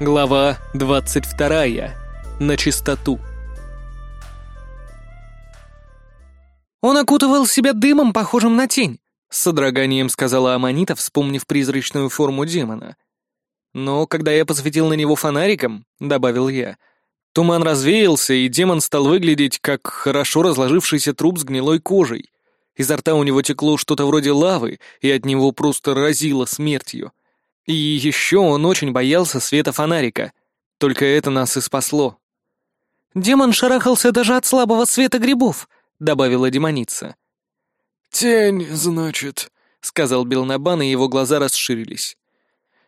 Глава 22. На чистоту. «Он окутывал себя дымом, похожим на тень», — с содроганием сказала Аманита, вспомнив призрачную форму демона. «Но когда я посветил на него фонариком», — добавил я, — туман развеялся, и демон стал выглядеть как хорошо разложившийся труп с гнилой кожей. Изо рта у него текло что-то вроде лавы, и от него просто разило смертью. И еще он очень боялся света фонарика. Только это нас и спасло. «Демон шарахался даже от слабого света грибов», — добавила демоница. «Тень, значит», — сказал Белнабан, и его глаза расширились.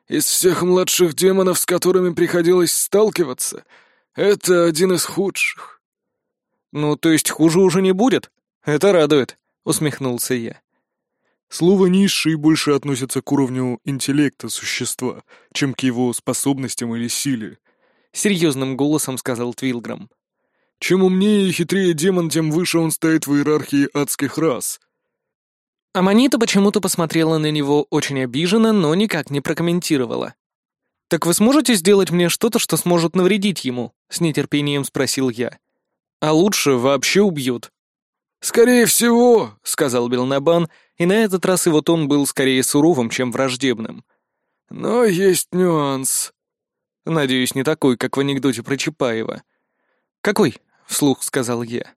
«Из всех младших демонов, с которыми приходилось сталкиваться, это один из худших». «Ну, то есть хуже уже не будет? Это радует», — усмехнулся я. Слово «низший» больше относится к уровню интеллекта существа, чем к его способностям или силе. Серьезным голосом сказал Твилграм. Чем умнее и хитрее демон, тем выше он стоит в иерархии адских рас. Аманита почему-то посмотрела на него очень обиженно, но никак не прокомментировала. «Так вы сможете сделать мне что-то, что сможет навредить ему?» — с нетерпением спросил я. «А лучше вообще убьют». «Скорее всего», — сказал Белнабан, и на этот раз его тон был скорее суровым, чем враждебным. «Но есть нюанс». «Надеюсь, не такой, как в анекдоте про Чапаева». «Какой?» — вслух сказал я.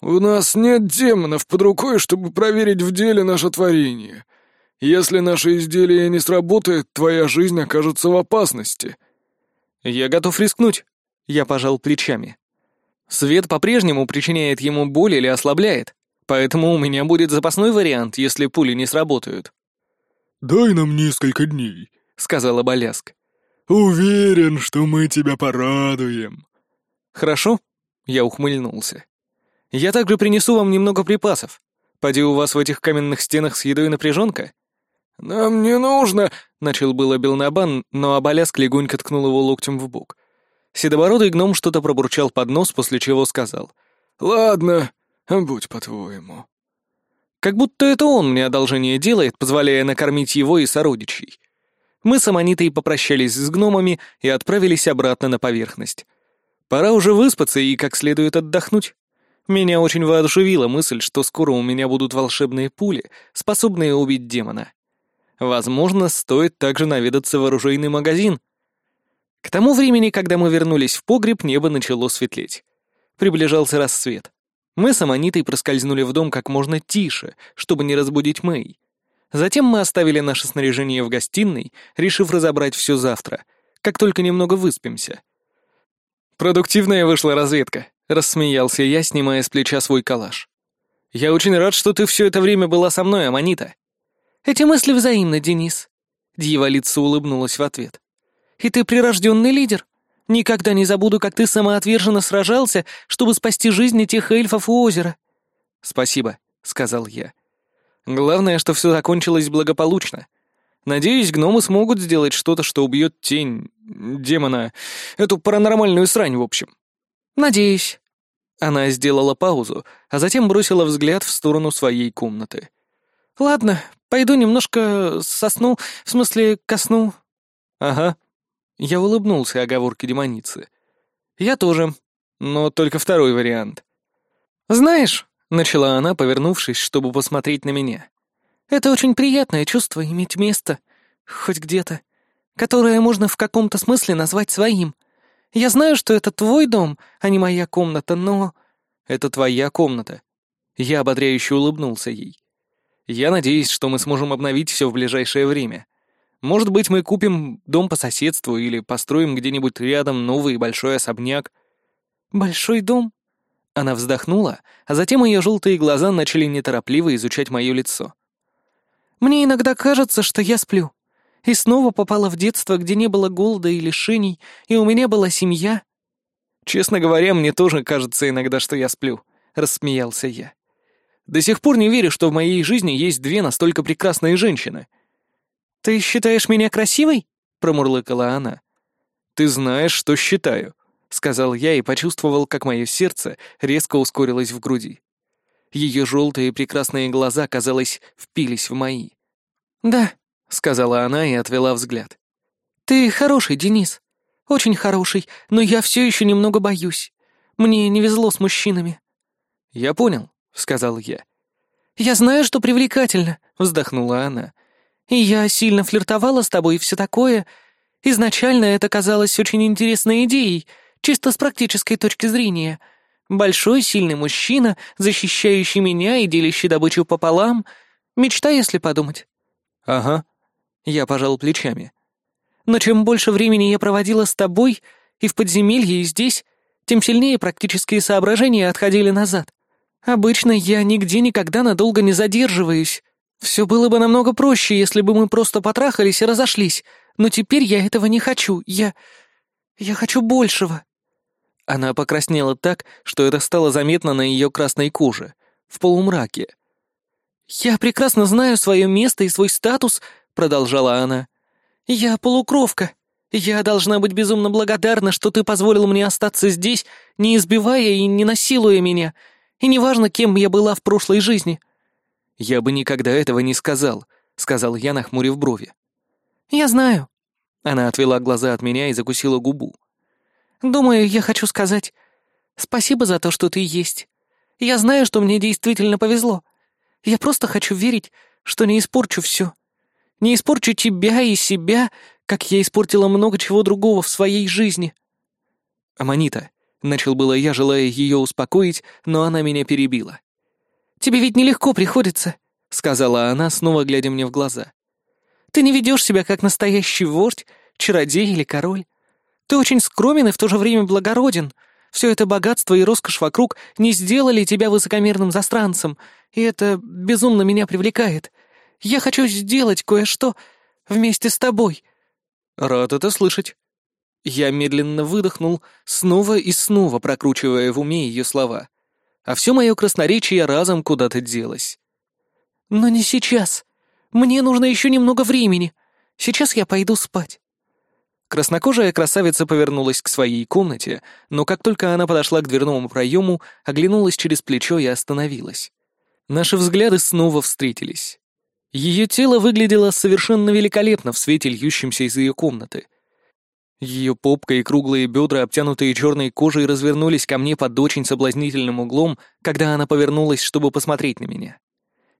«У нас нет демонов под рукой, чтобы проверить в деле наше творение. Если наше изделие не сработает, твоя жизнь окажется в опасности». «Я готов рискнуть», — я пожал плечами. Свет по-прежнему причиняет ему боль или ослабляет, поэтому у меня будет запасной вариант, если пули не сработают». «Дай нам несколько дней», — сказала Боляск. «Уверен, что мы тебя порадуем». «Хорошо», — я ухмыльнулся. «Я также принесу вам немного припасов. Поди у вас в этих каменных стенах с едой напряженка?» «Нам не нужно», — начал было Белнабан, но Абаляск легонько ткнул его локтем в бок. Седобородый гном что-то пробурчал под нос, после чего сказал. «Ладно, будь по-твоему». Как будто это он мне одолжение делает, позволяя накормить его и сородичей. Мы с Аманитой попрощались с гномами и отправились обратно на поверхность. Пора уже выспаться и как следует отдохнуть. Меня очень воодушевила мысль, что скоро у меня будут волшебные пули, способные убить демона. Возможно, стоит также наведаться в оружейный магазин — к тому времени, когда мы вернулись в погреб, небо начало светлеть. Приближался рассвет. Мы с Аманитой проскользнули в дом как можно тише, чтобы не разбудить Мэй. Затем мы оставили наше снаряжение в гостиной, решив разобрать все завтра, как только немного выспимся. «Продуктивная вышла разведка», — рассмеялся я, снимая с плеча свой калаш. «Я очень рад, что ты все это время была со мной, Аманита». «Эти мысли взаимны, Денис», — Дьяволица улыбнулась в ответ. И ты прирожденный лидер. Никогда не забуду, как ты самоотверженно сражался, чтобы спасти жизни тех эльфов у озера». «Спасибо», — сказал я. «Главное, что все закончилось благополучно. Надеюсь, гномы смогут сделать что-то, что убьет тень... демона... эту паранормальную срань, в общем». «Надеюсь». Она сделала паузу, а затем бросила взгляд в сторону своей комнаты. «Ладно, пойду немножко сосну, в смысле косну». «Ага», я улыбнулся оговорке демоницы. «Я тоже, но только второй вариант». «Знаешь», — начала она, повернувшись, чтобы посмотреть на меня. «Это очень приятное чувство иметь место, хоть где-то, которое можно в каком-то смысле назвать своим. Я знаю, что это твой дом, а не моя комната, но...» «Это твоя комната». Я ободряюще улыбнулся ей. «Я надеюсь, что мы сможем обновить все в ближайшее время». Может быть, мы купим дом по соседству или построим где-нибудь рядом новый большой особняк». «Большой дом?» Она вздохнула, а затем ее желтые глаза начали неторопливо изучать мое лицо. «Мне иногда кажется, что я сплю. И снова попала в детство, где не было голода и лишений, и у меня была семья». «Честно говоря, мне тоже кажется иногда, что я сплю», — рассмеялся я. «До сих пор не верю, что в моей жизни есть две настолько прекрасные женщины. «Ты считаешь меня красивой?» — промурлыкала она. «Ты знаешь, что считаю», — сказал я и почувствовал, как мое сердце резко ускорилось в груди. Ее желтые прекрасные глаза, казалось, впились в мои. «Да», — сказала она и отвела взгляд. «Ты хороший, Денис. Очень хороший, но я все еще немного боюсь. Мне не везло с мужчинами». «Я понял», — сказал я. «Я знаю, что привлекательно», — вздохнула она. «И я сильно флиртовала с тобой и все такое. Изначально это казалось очень интересной идеей, чисто с практической точки зрения. Большой, сильный мужчина, защищающий меня и делящий добычу пополам. Мечта, если подумать». «Ага». Я пожал плечами. «Но чем больше времени я проводила с тобой, и в подземелье, и здесь, тем сильнее практические соображения отходили назад. Обычно я нигде никогда надолго не задерживаюсь. Все было бы намного проще, если бы мы просто потрахались и разошлись, но теперь я этого не хочу. Я... я хочу большего». Она покраснела так, что это стало заметно на ее красной коже, в полумраке. «Я прекрасно знаю свое место и свой статус», — продолжала она. «Я полукровка. Я должна быть безумно благодарна, что ты позволил мне остаться здесь, не избивая и не насилуя меня, и неважно, кем я была в прошлой жизни». «Я бы никогда этого не сказал», — сказал я, нахмурив брови. «Я знаю». Она отвела глаза от меня и закусила губу. «Думаю, я хочу сказать спасибо за то, что ты есть. Я знаю, что мне действительно повезло. Я просто хочу верить, что не испорчу все. Не испорчу тебя и себя, как я испортила много чего другого в своей жизни». «Аманита», — начал было я, желая ее успокоить, но она меня перебила. «Тебе ведь нелегко приходится», — сказала она, снова глядя мне в глаза. «Ты не ведешь себя как настоящий вождь, чародей или король. Ты очень скромен и в то же время благороден. Все это богатство и роскошь вокруг не сделали тебя высокомерным застранцем, и это безумно меня привлекает. Я хочу сделать кое-что вместе с тобой». «Рад это слышать». Я медленно выдохнул, снова и снова прокручивая в уме ее слова. А все мое красноречие разом куда-то делось. «Но не сейчас. Мне нужно еще немного времени. Сейчас я пойду спать». Краснокожая красавица повернулась к своей комнате, но как только она подошла к дверному проему, оглянулась через плечо и остановилась. Наши взгляды снова встретились. Ее тело выглядело совершенно великолепно в свете, льющемся из ее комнаты. Ее попка и круглые бедра, обтянутые черной кожей, развернулись ко мне под очень соблазнительным углом, когда она повернулась, чтобы посмотреть на меня.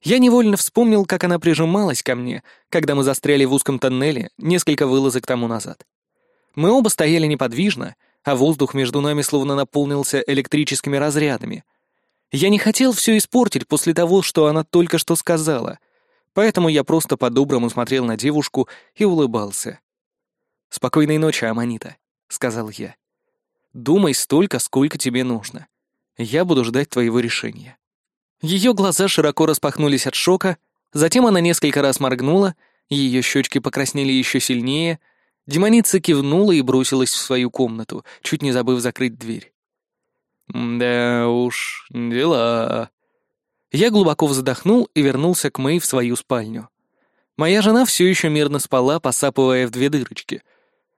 Я невольно вспомнил, как она прижималась ко мне, когда мы застряли в узком тоннеле несколько вылазок тому назад. Мы оба стояли неподвижно, а воздух между нами словно наполнился электрическими разрядами — я не хотел все испортить после того, что она только что сказала, поэтому я просто по-доброму смотрел на девушку и улыбался. «Спокойной ночи, Аманита», — сказал я. «Думай столько, сколько тебе нужно. Я буду ждать твоего решения». Ее глаза широко распахнулись от шока, затем она несколько раз моргнула, ее щечки покраснели еще сильнее, демоница кивнула и бросилась в свою комнату, чуть не забыв закрыть дверь. «Да уж, дела...» Я глубоко вздохнул и вернулся к Мэй в свою спальню. Моя жена все еще мирно спала, посапывая в две дырочки.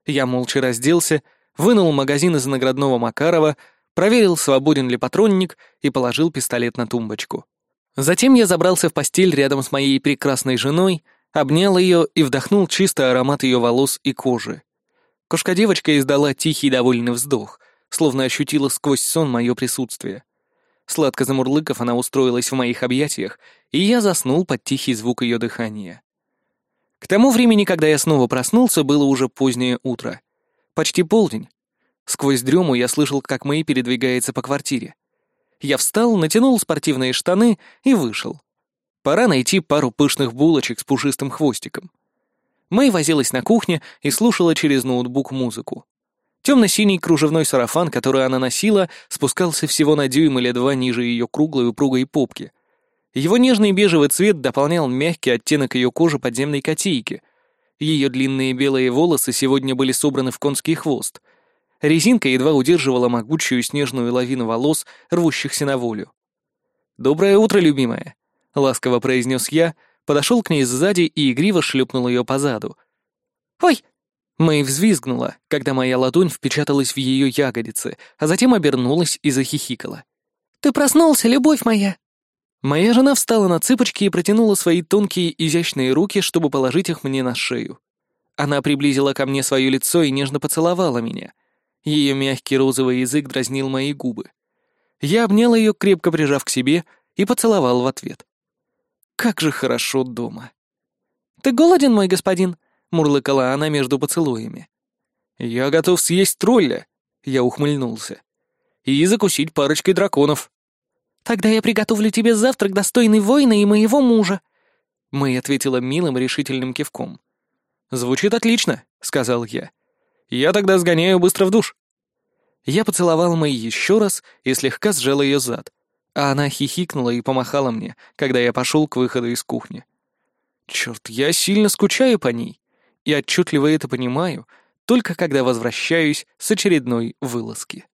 Я молча разделся, вынул магазин из наградного Макарова, проверил, свободен ли патронник, и положил пистолет на тумбочку. Затем я забрался в постель рядом с моей прекрасной женой, обнял ее и вдохнул чистый аромат ее волос и кожи. Кошка-девочка издала тихий довольный вздох — словно ощутила сквозь сон мое присутствие. Сладко замурлыков, она устроилась в моих объятиях, и я заснул под тихий звук ее дыхания. К тому времени, когда я снова проснулся, было уже позднее утро. Почти полдень. Сквозь дрему я слышал, как Мэй передвигается по квартире. Я встал, натянул спортивные штаны и вышел. Пора найти пару пышных булочек с пушистым хвостиком. Мэй возилась на кухне и слушала через ноутбук музыку. Темно-синий кружевной сарафан, который она носила, спускался всего на дюйм или два ниже ее круглой упругой попки. Его нежный бежевый цвет дополнял мягкий оттенок ее кожи подземной котейки. Ее длинные белые волосы сегодня были собраны в конский хвост. Резинка едва удерживала могучую снежную лавину волос, рвущихся на волю. «Доброе утро, любимая!» — ласково произнес я, подошел к ней сзади и игриво шлепнул ее по заду. «Ой!» Мэй взвизгнула, когда моя ладонь впечаталась в ее ягодицы, а затем обернулась и захихикала. «Ты проснулся, любовь моя!» Моя жена встала на цыпочки и протянула свои тонкие изящные руки, чтобы положить их мне на шею. Она приблизила ко мне свое лицо и нежно поцеловала меня. Ее мягкий розовый язык дразнил мои губы. Я обнял ее, крепко прижав к себе, и поцеловал в ответ. Как же хорошо дома. «Ты голоден, мой господин?» — мурлыкала она между поцелуями. «Я готов съесть тролля», — я ухмыльнулся. «И закусить парочкой драконов». «Тогда я приготовлю тебе завтрак, достойный воина и моего мужа», — Мэй ответила милым решительным кивком. «Звучит отлично», — сказал я. «Я тогда сгоняю быстро в душ». Я поцеловал Мэй еще раз и слегка сжал ее зад, а она хихикнула и помахала мне, когда я пошел к выходу из кухни. Черт, я сильно скучаю по ней, и отчетливо это понимаю, только когда возвращаюсь с очередной вылазки.